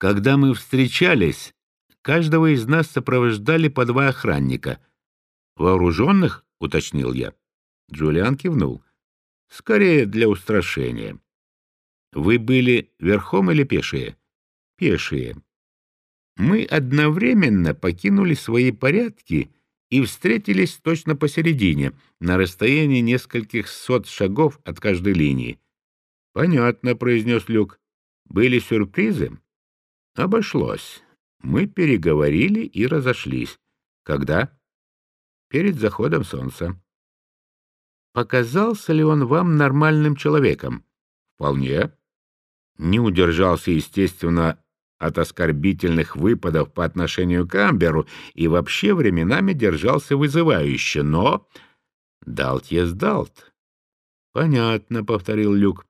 Когда мы встречались, каждого из нас сопровождали по два охранника. «Вооруженных?» — уточнил я. Джулиан кивнул. «Скорее для устрашения». «Вы были верхом или пешие?» «Пешие». Мы одновременно покинули свои порядки и встретились точно посередине, на расстоянии нескольких сот шагов от каждой линии. «Понятно», — произнес Люк. «Были сюрпризы?» «Обошлось. Мы переговорили и разошлись. Когда?» «Перед заходом солнца». «Показался ли он вам нормальным человеком?» «Вполне». Не удержался, естественно, от оскорбительных выпадов по отношению к Амберу и вообще временами держался вызывающе, но... Далт есть Далт. — Понятно, — повторил Люк. —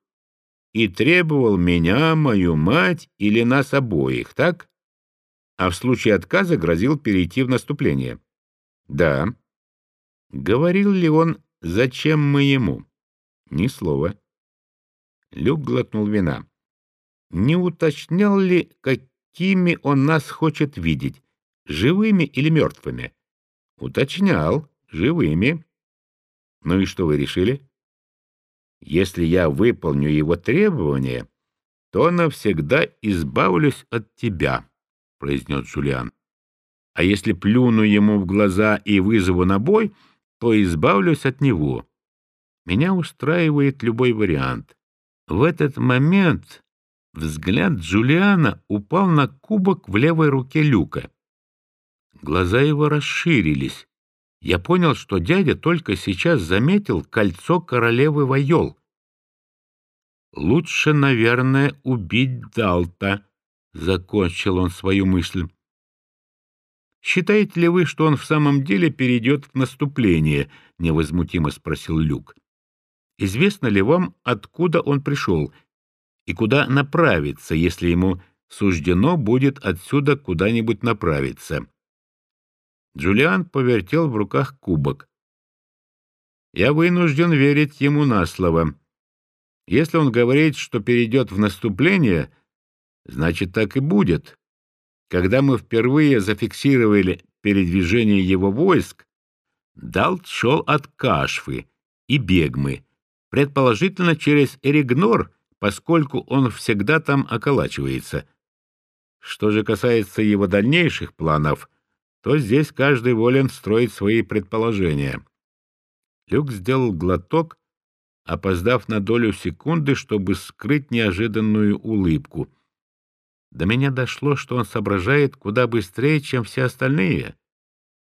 И требовал меня, мою мать или нас обоих, так? А в случае отказа грозил перейти в наступление. — Да. — Говорил ли он, зачем мы ему? — Ни слова. Люк глотнул вина не уточнял ли, какими он нас хочет видеть, живыми или мертвыми? Уточнял, живыми. Ну и что вы решили? Если я выполню его требования, то навсегда избавлюсь от тебя, — произнес Джулиан. А если плюну ему в глаза и вызову на бой, то избавлюсь от него. Меня устраивает любой вариант. В этот момент Взгляд Джулиана упал на кубок в левой руке Люка. Глаза его расширились. Я понял, что дядя только сейчас заметил кольцо королевы Вайол. «Лучше, наверное, убить Далта», — закончил он свою мысль. «Считаете ли вы, что он в самом деле перейдет в наступление?» — невозмутимо спросил Люк. «Известно ли вам, откуда он пришел, и куда направиться, если ему суждено будет отсюда куда-нибудь направиться. Джулиан повертел в руках кубок. «Я вынужден верить ему на слово. Если он говорит, что перейдет в наступление, значит, так и будет. Когда мы впервые зафиксировали передвижение его войск, Далт шел от Кашфы и Бегмы, предположительно через Эригнор, поскольку он всегда там околачивается. Что же касается его дальнейших планов, то здесь каждый волен строить свои предположения. Люк сделал глоток, опоздав на долю секунды, чтобы скрыть неожиданную улыбку. До меня дошло, что он соображает куда быстрее, чем все остальные.